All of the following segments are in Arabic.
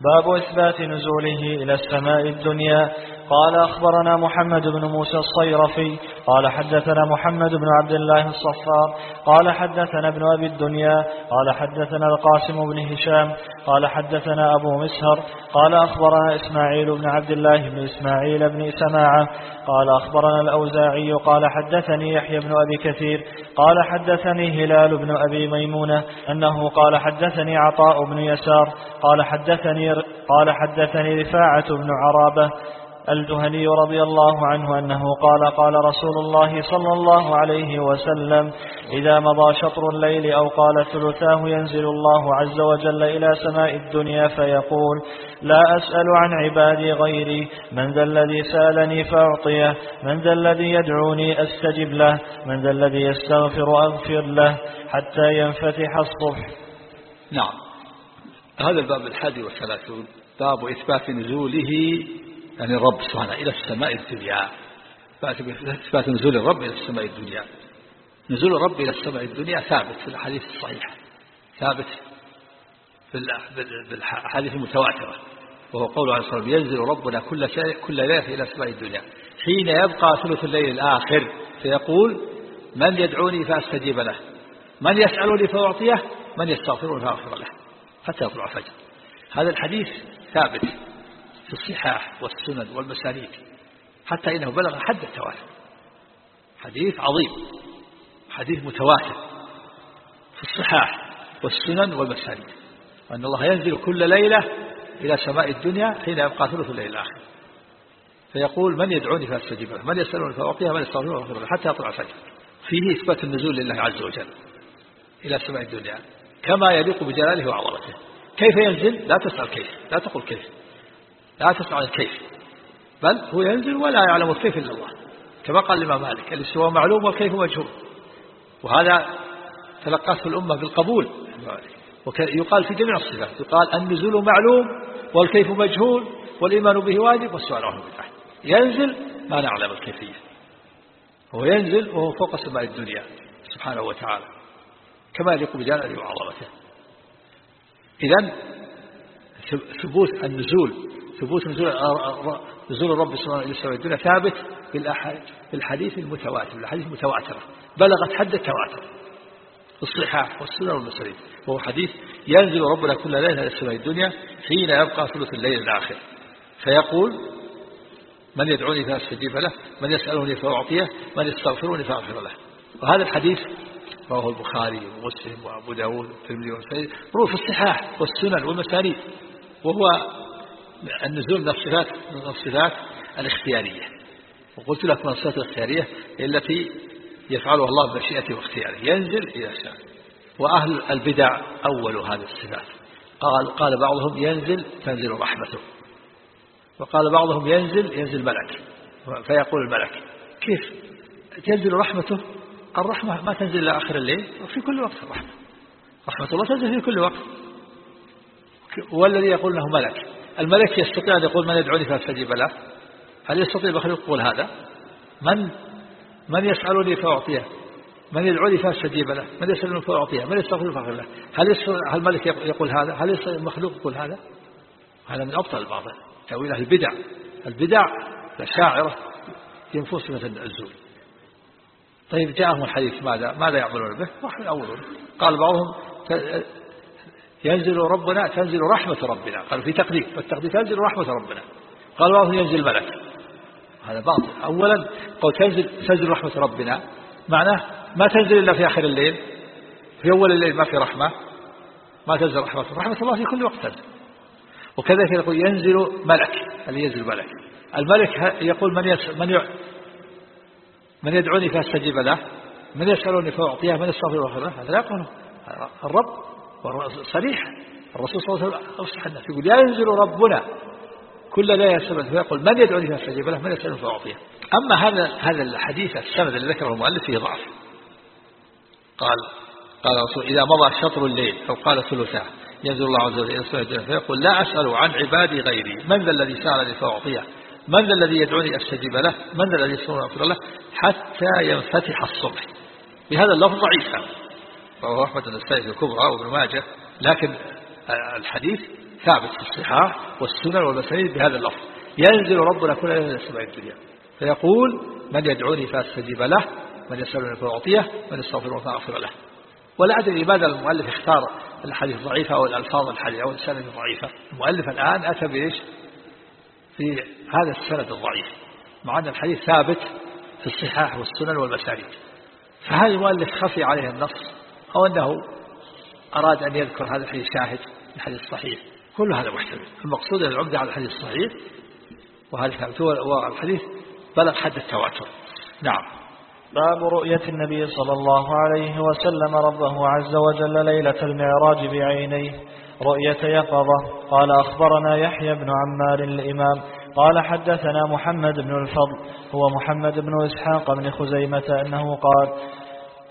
باب إثبات نزوله إلى السماء الدنيا قال أخبرنا محمد بن موسى الصيرفي قال حدثنا محمد بن عبد الله الصفار قال حدثنا ابن أبي الدنيا قال حدثنا القاسم بن هشام قال حدثنا أبو مسهر قال أخبرنا إسماعيل بن عبد الله بن إسماعيل بن سماعة قال أخبرنا الأوزاعي قال حدثني يحيى بن أبي كثير قال حدثني هلال بن أبي ميمونة أنه قال حدثني عطاء بن يسار قال حدثني قال حدثني رفاعة بن عرابة الجهني رضي الله عنه أنه قال قال رسول الله صلى الله عليه وسلم إذا مضى شطر الليل أو قال ثلثاه ينزل الله عز وجل إلى سماء الدنيا فيقول لا أسأل عن عبادي غيري من ذا الذي سألني فأعطيه من ذا الذي يدعوني أستجب له من ذا الذي يستغفر أغفر له حتى ينفتح الصبح. نعم. هذا الباب الحادي والثلاثون باب إثبات نزوله يعني الرب سبحانه إلى السماء الدنيا. إثبات نزول الرب إلى السماء الدنيا. نزول الرب إلى السماء الدنيا ثابت في الأحاديث الصحيحة. ثابت في الأحاديث المتواترة. وهو قول عليه الصلاة والسلام ينزل ربنا كل شيء كل ليلة إلى سماء الدنيا. حين يبقى ثلث الليل الآخر فيقول من يدعوني فأستجيب له. من يسألني فأعطيه. من يستغفرني فأغفر له. حتى يطلع الفجر. هذا الحديث ثابت. في الصحاح والسنن والمسانيد حتى إنه بلغ حد التواتر. حديث عظيم حديث متواتر في الصحاح والسنن والمسانيد. وأن الله ينزل كل ليلة إلى سماء الدنيا حين يبقى ثلث الليل الآخر. فيقول من يدعوني فأستجيب له من يسألني فأعطيه من يستغفرني له حتى يطلع الفجر. فيه إثبات النزول لله عز وجل إلى سماء الدنيا كما يليق بجلاله وعظمته. كيف ينزل؟ لا تسأل كيف لا تقول كيف. لا تسأل الكيف. بل هو ينزل ولا يعلم الكيف إلا الله. كما قال الإمام مالك الاستواء معلوم والكيف مجهول. وهذا تلقته الأمة بالقبول. ويقال في جميع الصفات يقال النزول معلوم والكيف مجهول والإيمان به واجب والسؤال عنه بدعة ينزل ما نعلم الكيفية. هو ينزل وهو فوق سماء الدنيا سبحانه وتعالى. كما يليق بجلاله وعظمته. إذا ثبوت النزول ثبوت نزول الرب سبحانه وتعالى الدنيا ثابت بالحديث المتواتر الحديث المتواترة بلغت حد التواتر. الصحاح والسنة والمسرين وهو حديث ينزل ربنا كل ليلة إلى السماء الدنيا حين يبقى ثلث الليل الآخر. فيقول من يدعوني فأستجيب له من يسألني فأعطيه من يستغفرني فأغفر له. وهذا الحديث رواه البخاري ومسلم وأبو داود والترمذي والنسائي رواه في الصحاح والسنن والمسانيد. وهو النزول من الصفات من الصفات الاختيارية. وقلت لك من الصفات الاختيارية التي يفعلها الله بمشيئته واختياره. ينزل إلى السماء وأهل البدع أول هذه الصفات. قال, قال بعضهم ينزل تنزل رحمته. وقال بعضهم ينزل ينزل ملك فيقول الملك كيف؟ تنزل رحمته؟ الرحمة ما تنزل إلى آخر الليل وفي كل وقت الرحمة. رحمة الله تنزل في كل وقت. والذي يقول انه ملك الملك يستطيع أن يقول من يدعوني فاستجيب له؟ هل يستطيع المخلوق يقول هذا؟ من؟ من يسألني فأعطيه. من يدعوني فاستجيب له؟ من يسألني فأعطيه. من يستغفر فأغفر له؟ هل هل الملك يقول هذا؟ هل المخلوق يقول هذا؟ هذا من أبطل الباطل تأويل أهل البدع. البدع الشاعرة ينفوس مثل الزول. طيب جاءهم الحديث ماذا؟ ماذا يعملون به؟ راح يأولون قال بعضهم ينزل ربنا تنزل رحمة ربنا. قالوا في تقدير والتقدير تنزل رحمة ربنا. قال بعضهم ينزل ملك هذا باطل. أولا قول تنزل, تنزل رحمة ربنا. معناه ما تنزل إلا في آخر الليل. في أول الليل ما في رحمة. ما تنزل رحمة. رحمة الله في كل وقت تنزل. وكذلك يقول ينزل ملك. اللي ينزل ملك. الملك يقول من يس من ي... من يدعوني فأستجيب له. من يسألني فأعطيه. من يستغفر له. هذا لا يقوله الرب صريح. الرسول صلى الله عليه وسلم أفصح الناس. يقول ينزل ربنا. كل لا يسأل فيقول من يدعوني فاستجيب له من يسأل فأعطيه أما هذا هذا الحديث السند الذي ذكره المؤلف فيه ضعف. قال قال الرسول إذا مضى شطر الليل أو قال ثلثاه ينزل الله عز وجل إلى فيقول لا أسأل عن عبادي غيري من ذا الذي سألني فأعطيه؟ من ذا الذي يدعوني أستجيب له؟ من ذا الذي يسألني أغفر له؟ حتى ينفتح الصبح. بهذا اللفظ ضعيف. رواه أحمد النسائي في الكبرى وابن ماجه. لكن الحديث ثابت في الصحاح والسنن والمسانيد بهذا اللفظ. ينزل ربنا كل إلى السماء الدنيا. فيقول من يدعوني فأستجيب له من يسألني فأعطيه من يستغفر فأغفر له. ولا أدري لماذا المؤلف اختار الحديث ضعيفة أو الألفاظ الحديث أو السند الضعيفة المؤلف الآن أتى بإيش؟ في هذا السند الضعيف. مع أن الحديث ثابت في الصحاح والسنن والمسانيد فهل المؤلف خفي عليه النص؟ أو أنه أراد أن يذكر هذا الحديث شاهد الحديث الصحيح. كل هذا محتمل. المقصود أن العمدة على الحديث الصحيح وهذا ثابت والحديث بلغ حد التواتر. نعم. باب رؤية النبي صلى الله عليه وسلم ربه عز وجل ليلة المعراج بعينيه. رؤية يقظة. قال أخبرنا يحيى بن عمار الإمام. قال حدثنا محمد بن الفضل هو محمد بن إسحاق بن خزيمة أنه قال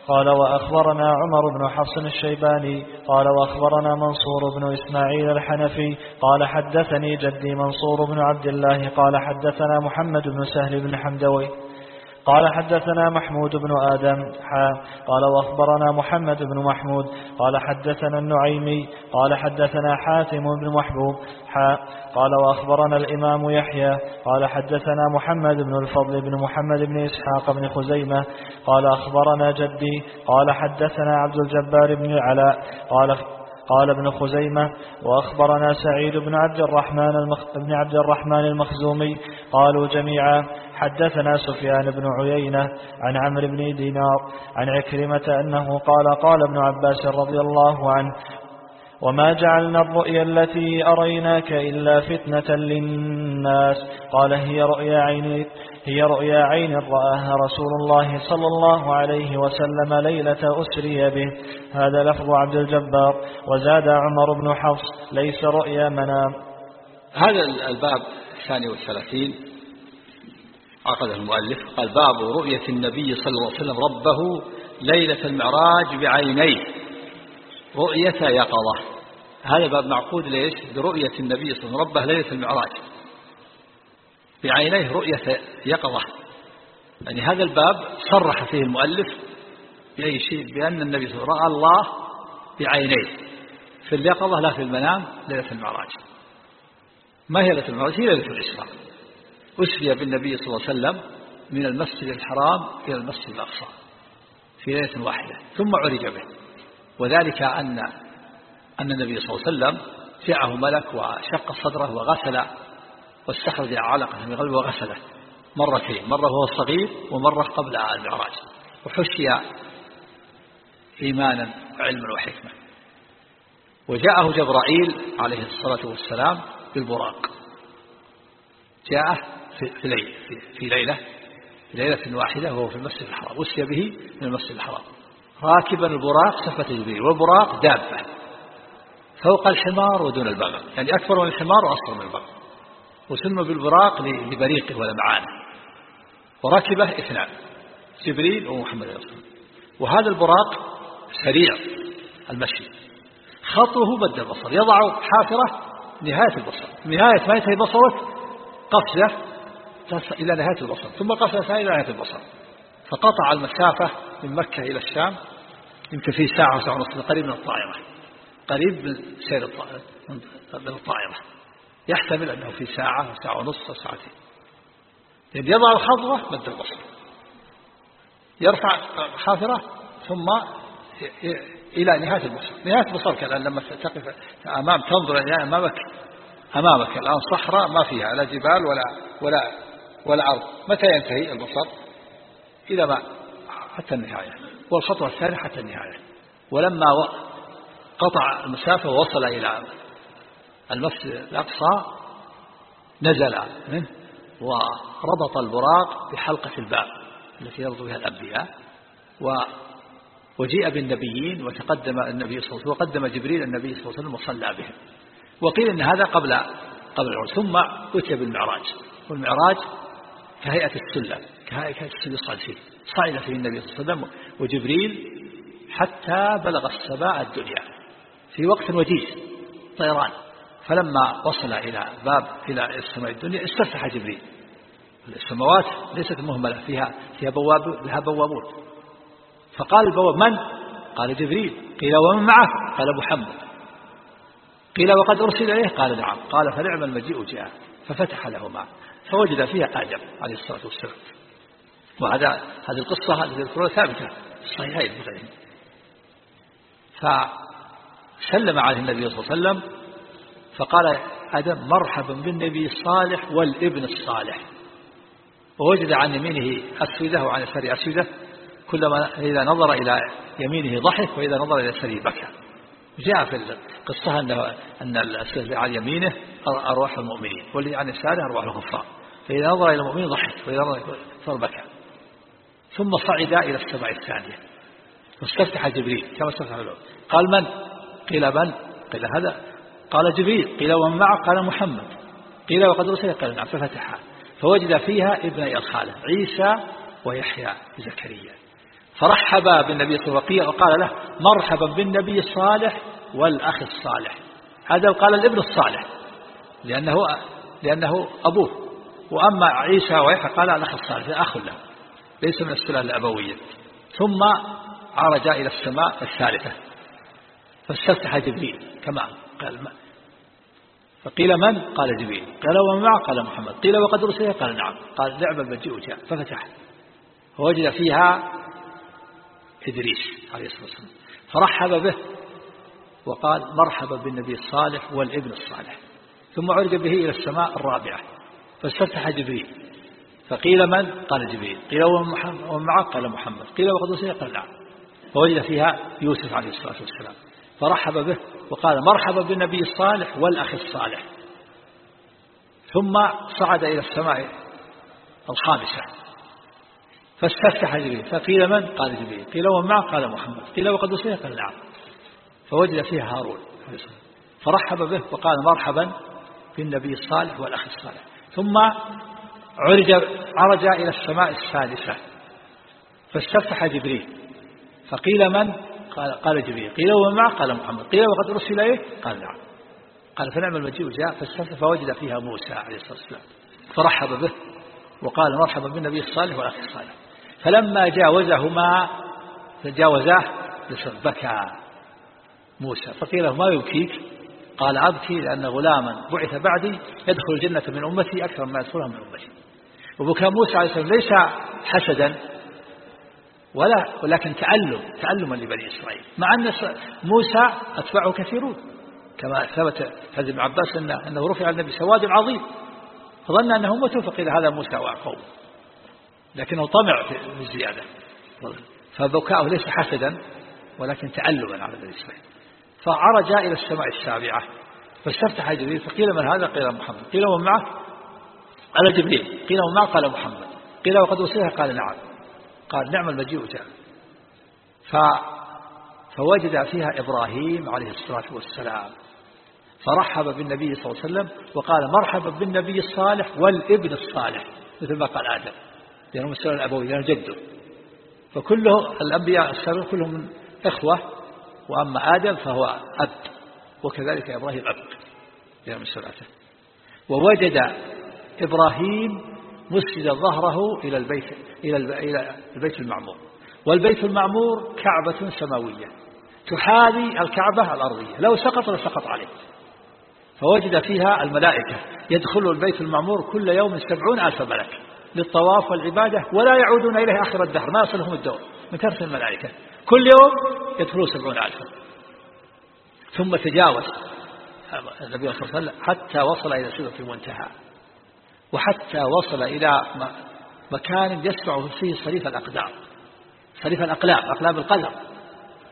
قال وأخبرنا عمر بن حفص الشيباني قال وأخبرنا منصور بن إسماعيل الحنفي قال حدثني جدي منصور بن عبد الله قال حدثنا محمد بن سهل بن حمدوي. قال حدثنا محمود بن آدم حا قال وأخبرنا محمد بن محمود قال حدثنا النعيمي قال حدثنا حاتم بن محبوب حا قال وأخبرنا الإمام يحيى قال حدثنا محمد بن الفضل بن محمد بن إسحاق بن خزيمة قال أخبرنا جدي قال حدثنا عبد الجبار بن العلاء قال قال ابن خزيمة وأخبرنا سعيد بن عبد الرحمن المخ... بن عبد الرحمن المخزومي قالوا جميعا حدثنا سفيان بن عيينة عن عمرو بن دينار عن عكرمة أنه قال قال ابن عباس رضي الله عنه وما جعلنا الرؤيا التي أريناك إلا فتنة للناس. قال هي رؤيا عين هي رؤيا عين رآها رسول الله صلى الله عليه وسلم ليلة أسري به. هذا لفظ عبد الجبار وزاد عمر بن حفص ليس رؤيا منام. هذا الباب الثاني والثلاثين. عقده المؤلف قال باب رؤية النبي صلى الله عليه وسلم ربه ليلة المعراج بعينيه. رؤية يقظة. هذا باب معقود ليش؟ برؤية النبي صلى الله عليه وسلم ربه ليلة المعراج. بعينيه رؤية يقظة. يعني هذا الباب صرح فيه المؤلف بأي شيء؟ بأن النبي صلى الله عليه وسلم رأى الله بعينيه. في اليقظة لا في المنام ليلة المعراج. ما هي ليلة المعراج؟ هي ليلة الإسراء أسري بالنبي صلى الله عليه وسلم من المسجد الحرام إلى المسجد الأقصى في ليلة واحدة ثم عرج به. وذلك أن أن النبي صلى الله عليه وسلم جاءه ملك وشق صدره وغسل واستخرج علقة من قلبه وغسله مرتين مرة وهو صغير ومرة قبل المعراج. وحشي إيمانا وعلما وحكمة. وجاءه جبرائيل عليه الصلاة والسلام بالبراق. جاءه في, ليلة في, ليلة في ليلة واحدة وهو في المسجد الحرام. وسي به من المسجد الحرام. راكبا البراق صفة جبريل. والبراق دابة. فوق الحمار ودون البغل يعني أكبر من الحمار وأصغر من البغل وسمى بالبراق لبريقه ولمعانه وركبه اثنان. جبريل ومحمد رسول وهذا البراق سريع المشي. خطه بد البصر. يضع حافرة نهاية البصر. نهاية ما ينتهي بصرك قفزة إلى نهاية البصر ثم ثانية إلى نهاية البصر. فقطع المسافة من مكة إلى الشام يمكن في ساعة وساعة ونصف قريب من الطائرة. قريب من سير الطائرة. يحتمل أنه في ساعة ساعة ونصف ساعتين. لأن يضع الخطوة مد البصر. يرفع حافرة ثم إلى نهاية البصر. نهاية البصر الآن لما تقف أمام تنظر إلى أمامك أمامك. الآن صحراء ما فيها لا جبال ولا ولا ولا أرض متى ينتهي البصر؟ إلى ما حتى النهاية. والخطوة الثانية حتى النهاية. ولما قطع المسافة ووصل إلى المسجد الأقصى نزل منه وربط البراق بحلقة الباب التي يرضى بها الأنبياء. و وجيء بالنبيين وتقدم النبي صلى الله عليه وسلم وقدم جبريل النبي صلى الله عليه وسلم وصلى بهم. وقيل أن هذا قبل قبل العرس ثم أتي بالمعراج. والمعراج كهيئة السلة كهيئة السلة صعد فيه صعد فيه النبي صلى الله عليه وسلم وجبريل حتى بلغ السماء الدنيا. في وقت وجيز طيران. فلما وصل إلى باب إلى السماء الدنيا استفتح جبريل. السماوات ليست مهملة فيها فيها بواب لها بوابون. فقال البواب من؟ قال جبريل. قيل ومن معه؟ قال محمد قيل وقد أرسل إليه؟ قال نعم. قال فنعم المجيء جاء ففتح لهما. فوجد فيها آدم عليه الصلاة والسلام. وهذا هذه القصة هذه الذكرى ثابتة في الصحيحين فسلم عليه النبي صلى الله عليه وسلم فقال آدم مرحبا بالنبي الصالح والابن الصالح. ووجد عن يمينه أسودة وعن يساره أسودة كلما إذا نظر إلى يمينه ضحك وإذا نظر إلى يساره بكى. جاء في القصة أنه أن الأسود عن يمينه أرواح المؤمنين واللي عن يساره أرواح الكفار. فإذا نظر إلى المؤمنين ضحك وإذا نظر صار بكى. ثم صعد إلى السماء الثانية. واستفتح جبريل كما استفتح له قال من؟ قيل من؟ قيل هذا. قال جبريل قيل ومن معه؟ قال محمد. قيل وقد رسل قال نعم ففتحها فوجد فيها ابني الخالة عيسى ويحيى زكريا. فرحب بالنبي صلى الله عليه وسلم وقال له مرحبا بالنبي الصالح والأخ الصالح. هذا قال الابن الصالح لأنه, لأنه أبوه. وأما عيسى ويحيى قال الأخ الصالح أخ له. ليس من السلالة الأبوية. ثم عرج إلى السماء الثالثة. فاستفتح جبريل كما قال ما فقيل من؟ قال جبريل. قال ومن معه قال محمد. قيل وقد رسل قال نعم. قال نعم المجيء جاء ففتح. فوجد فيها إدريس عليه الصلاة والسلام. فرحب به وقال مرحبا بالنبي الصالح والابن الصالح. ثم عرج به إلى السماء الرابعة. فاستفتح جبريل. فقيل من؟ قال جبريل. قيل ومن معه؟ قال محمد. قيل وقد رسل قال نعم. فوجد فيها يوسف عليه الصلاة والسلام. فرحب به وقال مرحبا بالنبي الصالح والأخ الصالح. ثم صعد إلى السماء الخامسة. فاستفتح جبريل. فقيل من؟ قال جبريل. قيل ومن معه؟ قال محمد. قيل وقد وصيه قال نعم. فوجد فيها هارون فرحب به وقال مرحبا بالنبي الصالح والأخ الصالح. ثم عرج عرج إلى السماء السادسة فاستفتح جبريل فقيل من؟ قال, قال جبريل قيل ومن معه؟ قال محمد قيل وقد أرسل إليه؟ قال نعم. قال فنعم المجيء جاء فاستفتح فوجد فيها موسى عليه الصلاة والسلام فرحب به وقال مرحبا بالنبي الصالح والأخ الصالح. فلما جاوزهما تجاوزاه بكى موسى فقيل له ما يبكيك؟ قال أبكي لأن غلاما بعث بعدي يدخل الجنة من أمتي أكثر مما يدخلها من أمتي. وبكى موسى عليه السلام ليس حسدا ولا ولكن تعلم تعلما لبني إسرائيل. مع أن موسى أتبعه كثيرون. كما ثبت حديث ابن عباس أنه, أنه رفع النبي سواد عظيم. فظن أنه أمته فقيل هذا موسى وقوم لكنه طمع في الزيادة. فبكاؤه ليس حسدا ولكن تعلما على بني إسرائيل. فعرج إلى السماء السابعة. فاستفتح جبريل فقيل من هذا؟ قيل محمد. قيل ومن معه؟ قال جبريل. قيل ومن معه؟ قال محمد. قيل وقد وصيها قال نعم. قال نعم المجيء جاء. ف فوجد فيها إبراهيم عليه الصلاة والسلام. فرحب بالنبي صلى الله عليه وسلم وقال مرحبا بالنبي الصالح والابن الصالح مثل ما قال آدم. لأنه مسألة الأبوي لأنه جده. فكله الأنبياء السابقين كلهم إخوة وأما آدم فهو أب وكذلك إبراهيم أب لأنه مسألته ووجد إبراهيم مسجد ظهره إلى البيت إلى البيت المعمور. والبيت المعمور كعبة سماوية تحاذي الكعبة الأرضية. لو سقط لسقط عليه. فوجد فيها الملائكة يدخل البيت المعمور كل يوم سبعون ألف ملك للطواف والعبادة ولا يعودون إليه آخر الدهر ما يصلهم الدور من كثرة الملائكة. كل يوم يدخلون سبعون ألفا ثم تجاوز. النبي صلى الله عليه وسلم حتى وصل إلى سدرة المنتهى. وحتى وصل إلى مكان يسمع فيه صريف الأقدام. صريف الأقلام أقلام القلم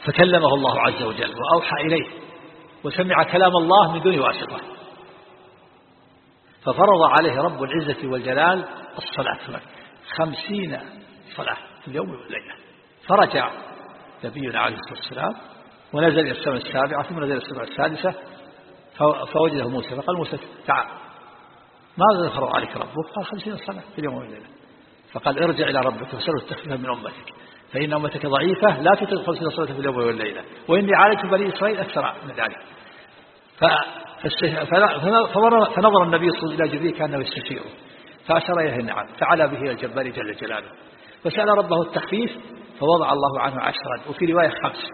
فكلمه الله عز وجل وأوحى إليه. وسمع كلام الله من دون واسطة. ففرض عليه رب العزة والجلال الصلاة. خمسين صلاة في اليوم والليلة. فرجع. نبينا عليه الصلاة والسلام ونزل إلى السماء السابعة ثم نزل إلى السماء السادسة فوجده موسى فقال موسى تعال. ماذا فرض عليك ربك؟ قال خمسين صلاة في اليوم والليلة. فقال ارجع إلى ربك وسأله التخفيف من أمتك. فإن أمتك ضعيفة لا تطيق خمسين صلاة في اليوم والليلة. وإني عالجت بني إسرائيل أكثر من ذلك. فنظر النبي صلى الله عليه وسلم إلى جبريل كأنه يستشيره فأشار إليه نعم فعلى به الجبار جل جلاله. فسأل ربه التخفيف فوضع الله عنه عشرا وفي رواية خمس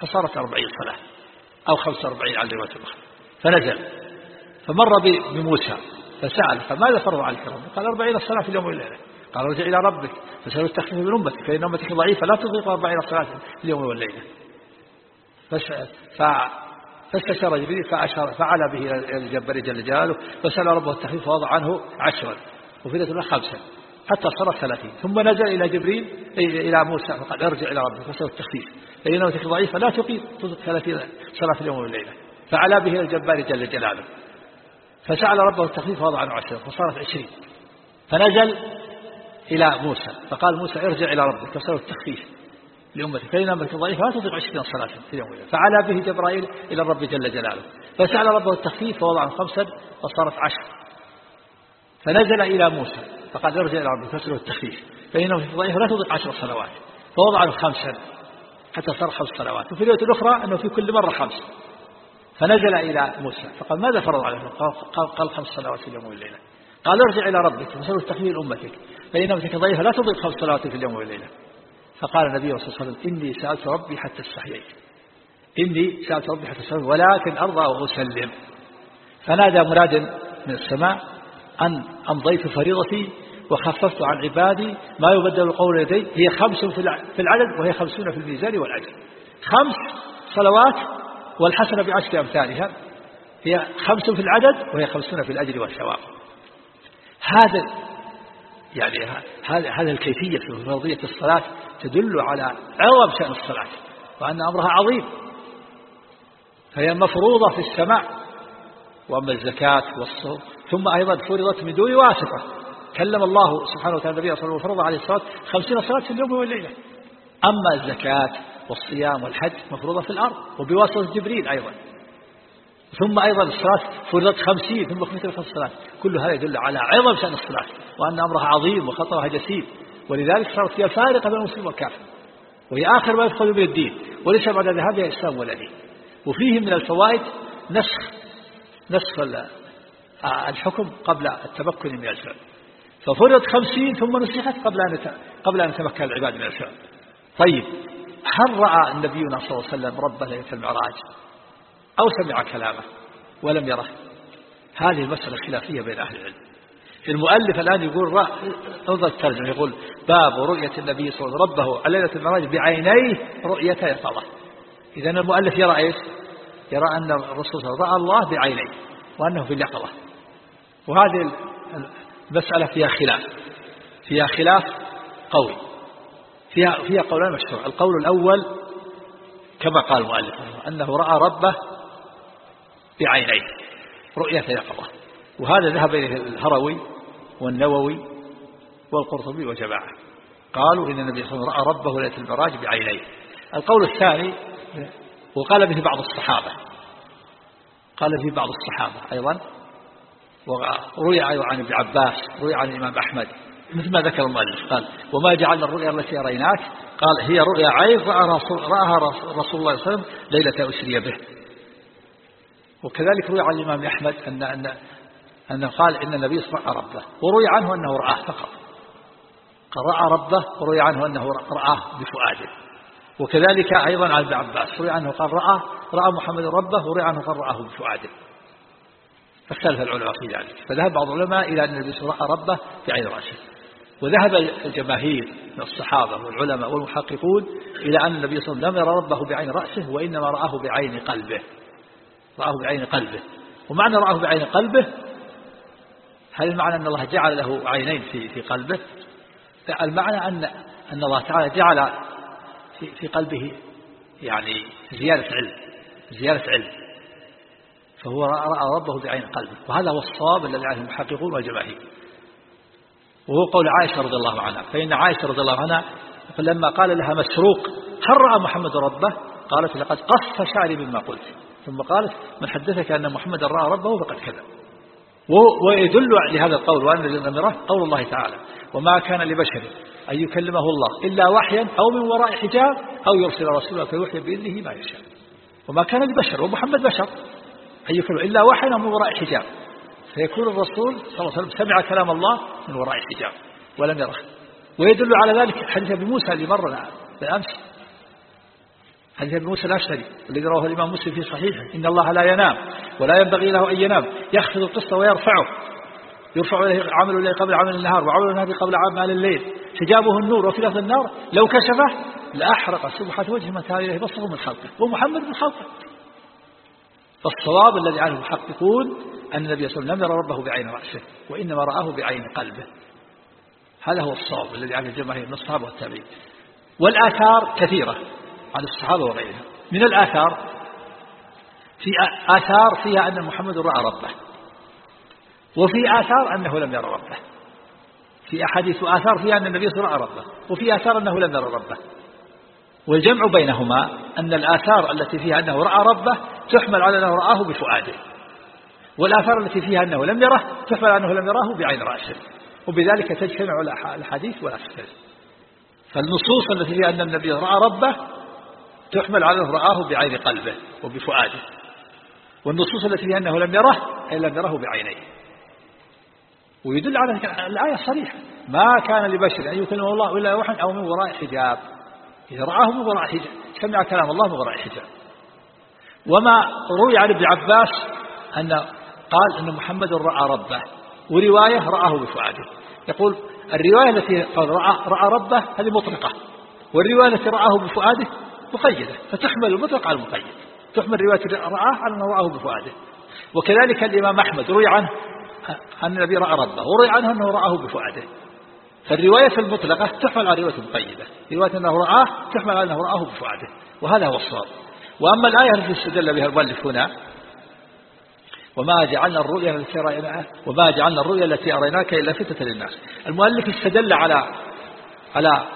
فصارت أربعين صلاة أو خمسة أربعين على الرواية الأخرى. فنزل. فمر بموسى فسأل فماذا فرض عليك ربك قال أربعين صلاة في اليوم والليلة. قال ارجع إلى ربك فسأل التخفيف من أمتك فإن أمتك ضعيفة لا تطيق أربعين صلاة في اليوم والليلة. فاستشار جبريل فأشار فعلى به إلى الجبار جل جلاله فسأل ربه التخفيف فوضع عنه عشرا وفي ذات خمسا. حتى صار ثلاثين. ثم نزل إلى جبريل إلى موسى فقال أرجع إلى ربك فسأل التخفيف فإن أمتك ضعيفة لا تقيم. ثلاثين صلاة اليوم والليلة. فعلى به الجبار جل جلاله. فسأل ربه التخفيف فوضع عنه عشرا فصارت عشرين. فنزل إلى موسى فقال موسى ارجع إلى ربك فسأل التخفيف لأمتك. فإن أمتك ضعيفة لا تطيق عشرين صلاة في يوم فعلى به جبرائيل إلى الرب جل جلاله. فسأل ربه التخفيف فوضع خمسا فصارت عشر فنزل إلى موسى. فقال ارجع إلى ربك فسأله التخفيف فإن أمتك ضعيفة لا تطيق عشر صلوات فوضع خمسا حتى صار خمس صلوات. وفي الرواية الأخرى أنه في كل مرة خمس. فنزل إلى موسى فقال ماذا فرض عليه قال, قال خمس صلوات في اليوم والليلة. قال ارجع إلى ربك فسأله التخفيف لأمتك. فإن أمتك ضعيفة لا تطيق خمس صلوات في اليوم والليلة. فقال النبي صلى الله عليه وسلم إني سألت ربي حتى استحييت. إني سألت ربي حتى استحييت ولكن أرضى وأسلم. فنادى مناد من السماء أن أمضيت فريضتي وخففت عن عبادي ما يبدل القول لدي هي خمس في العدد وهي خمسون في الميزان والأجر خمس صلوات والحسنة بعشر أمثالها هي خمس في العدد وهي خمسون في الأجر والثواب. هذا يعني هذا الكيفية في فرضية الصلاة تدل على عظم شأن الصلاة وأن أمرها عظيم. فهي مفروضة في السماء وأما الزكاة والصوم ثم أيضا فرضت من دون واسطة. كلم الله سبحانه وتعالى النبي صلى الله عليه وسلم وفرض عليه الصلاة خمسين صلاة في اليوم والليلة. أما الزكاة والصيام والحج مفروضة في الأرض وبواسطة جبريل أيضا. ثم أيضا الصلاة فرضت خمسين ثم خمسين في الصلاة كل هذا يدل على عظم شأن الصلاة وأن أمرها عظيم وخطرها جسيم. ولذلك صارت فيها فارقة بين المسلم والكافر. وهي آخر ما يدخل من الدين. وليس بعد ذهابها إسلام ولا دين. وفيه من الفوائد نسخ نسخ الحكم قبل التمكن من الفعل. ففرضت خمسين ثم نسخت قبل أن قبل أن يتمكن العباد من الفعل طيب هل رأى نبينا صلى الله عليه وسلم ربه ليلة المعراج؟ أو سمع كلامه ولم يره؟ هذه المسألة خلافية بين أهل العلم. المؤلف الآن يقول انظر الترجمة يقول باب رؤية النبي صلى الله عليه وسلم ربه ليلة المعراج بعينيه رؤية يقظة إذا المؤلف يرى إيش؟ يرى أن الرسول صلى الله عليه وسلم رأى الله بعينيه وأنه في اليقظة. وهذه المسألة فيها خلاف. فيها خلاف قوي. فيها فيها قولان مشهور. القول الأول كما قال المؤلف أنه رأى ربه بعينيه رؤية يقظة. وهذا ذهب إليه الهروي والنووي والقرطبي وجماعة. قالوا إن النبي صلى الله عليه وسلم رأى ربه ليلة المعراج بعينيه. القول الثاني وقال به بعض الصحابة. قال به بعض الصحابة أيضا وروي عن ابن عباس روي عن الإمام أحمد. مثل ما ذكر المؤلف قال وما جعلنا الرؤيا التي أريناك. قال هي رؤيا رسول رأها رسول الله صلى الله عليه وسلم ليلة أسري به. وكذلك روي عن الإمام أحمد أن أن أنه قال إن النبي صلى الله عليه وسلم ربه وروي عنه أنه رآه فقط. قال رأى ربه وروي عنه أنه رآه بفؤاده. وكذلك أيضا عن ابن عباس روي عنه قال رأى رأى محمد ربه وروي عنه قال رآه بفؤاده. فاختلف العلماء في ذلك. فذهب بعض العلماء إلى أن النبي صلى الله عليه وسلم رأى ربه في عين رأسه. وذهب الجماهير من الصحابة والعلماء والمحققون إلى أن النبي صلى الله عليه وسلم لم يرى ربه بعين رأسه وإنما رآه بعين قلبه. رآه بعين قلبه. ومعنى رآه بعين قلبه هل المعنى أن الله جعل له عينين في في قلبه؟ المعنى أن أن الله تعالى جعل في, في قلبه يعني زيادة علم زيادة علم. فهو رأى ربه بعين قلبه وهذا هو الصواب الذي عليه المحققون والجماهير. وهو قول عائشة رضي الله عنها. فإن عائشة رضي الله عنها فلما قال لها مسروق هل رأى محمد ربه؟ قالت لقد قص شعري مما قلت. ثم قالت من حدثك أن محمد رأى ربه فقد كذب. ويدل لهذا القول وأن الذي قول الله تعالى وما كان لبشر أن يكلمه الله إلا وحيا أو من وراء حجاب أو يرسل رسوله فيوحي بإذنه ما يشاء. وما كان لبشر ومحمد بشر. أن يكلمه إلا وحيا أو من وراء حجاب فيكون الرسول صلى الله عليه وسلم سمع كلام الله من وراء حجاب ولم يره. ويدل على ذلك حديث أبي موسى اللي مر بالأمس. حديث ابن موسى الأشعري الذي رواه الإمام مسلم في صحيحه. إن الله لا ينام ولا ينبغي له أن ينام. يخفض القسط ويرفعه. يرفع إليه عمل الليل قبل عمل النهار وعمل النهار قبل عمل الليل. حجابه النور وفي لفظ النار لو كشفه لأحرق سبحة وجه من كان إليه بصره من خلقه. ومحمد من خلقه. فالصواب الذي عنه المحققون أن النبي صلى الله عليه وسلم لم يرى ربه بعين رأسه وإنما رآه بعين قلبه. هذا هو الصواب الذي عنه الجماهير من الصحابة والتابعين. والآثار كثيرة عن الصحابة وغيرها. من الآثار في آثار فيها أن محمد رأى ربه وفي آثار أنه لم يرى ربه. في أحاديث آثار فيها أن النبي صلى الله عليه وسلم رأى ربه وفي آثار أنه لم يرى ربه. والجمع بينهما أن الآثار التي فيها أنه رأى ربه تحمل على أنه رآه بفؤاده. والآثار التي فيها أنه لم يره تحمل على أنه لم يراه بعين رأسه. وبذلك تجتمع الحديث تختلف فالنصوص التي فيها أن النبي رأى ربه تحمل على أنه رآه بعين قلبه وبفؤاده. والنصوص التي فيها أنه لم يره أي لم يره بعينيه. ويدل على الآية صريحة ما كان لبشر أن يكلمه الله إلا وحي أو من وراء حجاب. إذا رآه من وراء حجاب سمع كلام الله من وراء حجاب. وما روي عن ابن عباس أن قال أن محمد رأى ربه ورواية رآه بفؤاده. يقول الرواية التي قال رأى, رأى ربه هذه مطلقة والرواية التي رآه بفؤاده مقيدة فتحمل المطلق على المقيد. تحمل رواية رآه على أنه رآه بفؤاده. وكذلك الإمام أحمد روي عنه أن النبي رأى ربه وروي عنه أنه رآه بفؤاده. فالرواية المطلقة تحمل على رواية المقيدة رواية أنه رآه تحمل على أنه رآه بفؤاده وهذا هو الصواب. وأما الآية التي استدل بها المؤلف هنا وما جعلنا الرؤيا التي رأيناها وما جعلنا الرؤيا التي أريناك إلا فتنة للناس. المؤلف استدل على على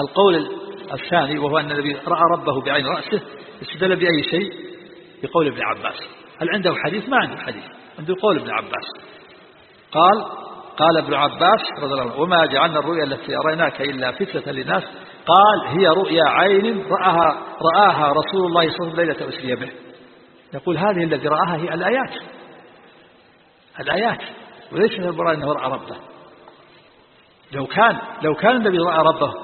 القول الثاني وهو أن النبي رأى ربه بعين رأسه استدل بأي شيء؟ بقول ابن عباس. هل عنده حديث؟ ما عنده حديث. عنده قول ابن عباس. قال قال ابن عباس رضي الله عنه وما جعلنا الرؤيا التي أريناك إلا فتنة للناس. قال هي رؤيا عين رآها, رآها رسول الله صلى الله عليه وسلم ليلة أسري به. يقول هذه الذي رآها هي الآيات. الآيات. وليس من المراد أنه رأى ربه. لو كان لو كان النبي رأى ربه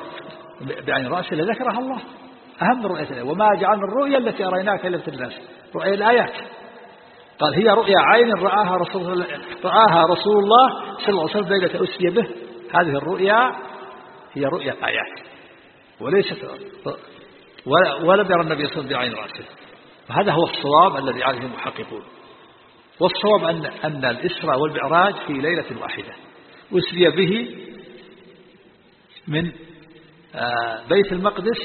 بعين رأسه لذكرها الله. أهم رؤية وما جعلنا الرؤيا التي أريناك إلا الناس رؤيا الآيات. قال هي رؤيا عين رآها رسول رآها رسول الله صلى الله عليه وسلم ليلة أسري به. هذه الرؤيا هي رؤيا الآيات وليست ولم يرى النبي صلى الله عليه وسلم بعين رأسه. وهذا هو الصواب الذي عليه المحققون. والصواب أن, أن الإسراء والمعراج في ليلة واحدة. أسري به من آه، بيت المقدس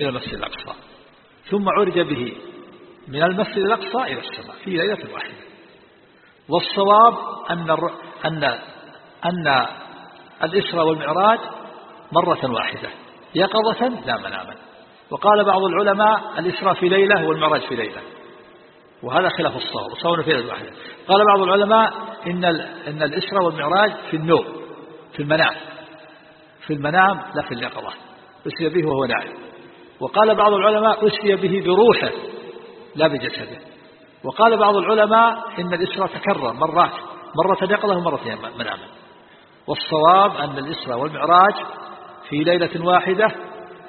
إلى المسجد الأقصى. ثم عرج به من المسجد الأقصى إلى السماء في ليلة واحدة. والصواب أن أن أن الإسراء والمعراج مرة واحدة يقظة لا مناما وقال بعض العلماء الإسراء في ليلة والمعراج في ليلة. وهذا خلاف الصواب الصواب في ليلة واحدة. قال بعض العلماء إن إن الإسراء والمعراج في النوم في المنام. في المنام لا في اليقظة أسري به وهو نائم. وقال بعض العلماء أسري به بروحه لا بجسده. وقال بعض العلماء إن الإسراء تكرر مرات مرة يقظة ومرة مناما والصواب أن الإسراء والمعراج في ليلة واحدة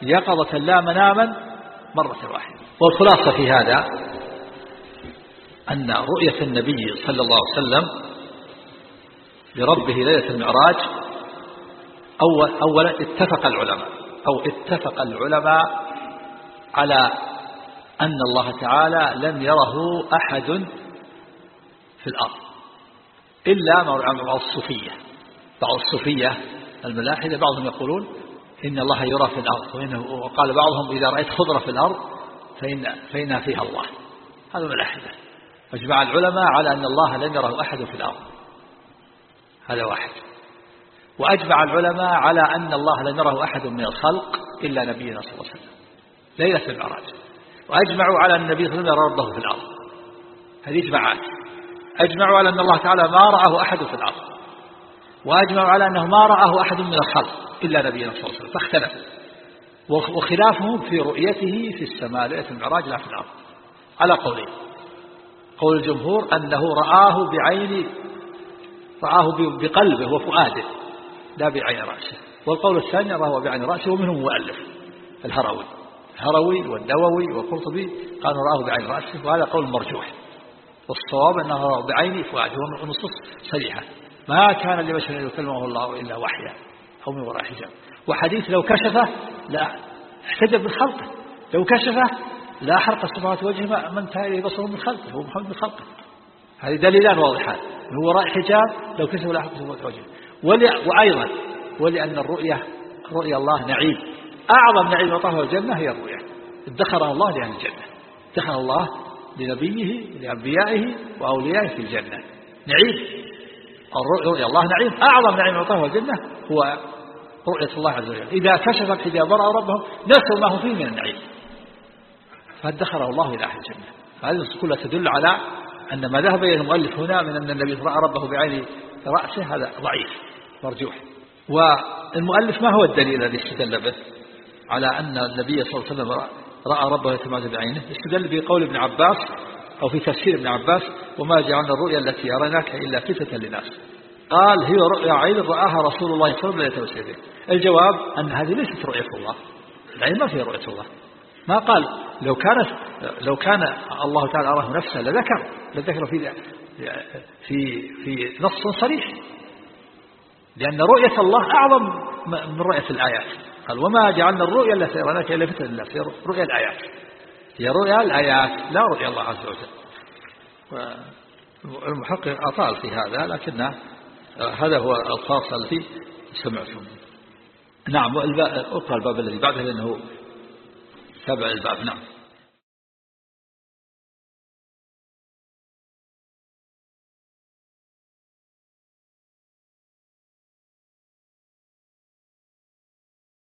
يقظة لا مناما مرة واحدة. والخلاصة في هذا أن رؤية النبي صلى الله عليه وسلم لربه ليلة المعراج أول أولا اتفق العلماء أو اتفق العلماء على أن الله تعالى لم يره أحد في الأرض إلا بعض الصوفية. بعض الصوفية الملاحدة بعضهم يقولون إن الله يرى في الأرض وإنه وقال بعضهم إذا رأيت خضرة في الأرض فإن فإنها فيها الله. هذا ملاحدة. واجمع العلماء على أن الله لم يره أحد في الأرض. هذا واحد. وأجمع العلماء على أن الله لم يره أحد من الخلق إلا نبينا صلى الله عليه وسلم. ليلة المعراج. وأجمعوا على أن النبي صلى الله عليه وسلم ربه في الأرض. هذه إجماعات. أجمعوا على أن الله تعالى ما رآه أحد في الأرض. وأجمعوا على أنه ما رآه أحد من الخلق إلا نبينا صلى الله عليه وسلم فاختلفوا وخلافهم في رؤيته في السماء ليلة المعراج لا في الأرض. على قولين. قول الجمهور أنه رآه بعين رآه بقلبه وفؤاده لا بعين رأسه. والقول الثاني رآه بعين رأسه ومنهم مؤلف الهروي. الهروي والنووي والقرطبي قالوا رآه بعين رأسه وهذا قول مرجوح. والصواب أنه رآه بعين فؤاده ونصوص صريحة. ما كان لبشر يكلمه الله إلا وحيا أو من وراء حجاب. وحديث لو كشفه لا احتجب من خلقه. لو كشفه لا حرق السماوات وجهه من انتهى بصره من خلقه هو محمد من خلقه. هذه دليلان واضحان من وراء حجاب لو كشف لا حرق السماوات وجهه. وأيضا ولأن الرؤية رؤيا الله نعيم. أعظم نعيم وطهر الجنة هي الرؤيا. ادخرها الله لأهل الجنة. ادخر الله لنبيه لأنبيائه وأوليائه في الجنة. نعيم. رؤيا الله نعيم. أعظم نعيم وطهر الجنة هو رؤية الله عز وجل. إذا كشف الحجاب ورأى ربهم نسوا ما هو فيه من النعيم. فادخره الله إلى أهل الجنة. هذه كلها تدل على أن ما ذهب إلى المؤلف هنا من أن النبي رأى ربه بعين رأسه هذا ضعيف. مرجوح. والمؤلف ما هو الدليل الذي استدل به؟ على أن النبي صلى الله عليه وسلم رأى ربه يتمازى بعينه استدل بقول ابن عباس أو في تفسير ابن عباس وما جعلنا الرؤيا التي أريناك إلا فتنة للناس. قال هي رؤيا عين رآها رسول الله صلى الله عليه وسلم. الجواب أن هذه ليست رؤية الله. العين ما فيها رؤية الله. ما قال لو كانت لو كان الله تعالى أراه نفسه لذكر لذكر في في في نص صريح. لأن رؤية الله أعظم من رؤية الآيات. قال وما جعلنا الرؤيا التي أرناك إلا فتنة للناس هي رؤيا الآيات. هي رؤيا الآيات لا رؤيا الله عز وجل. والمحقق أطال في هذا لكن هذا هو الخاص الذي سمعتم. نعم أقرأ الباب الذي بعده لأنه تبع الباب. نعم.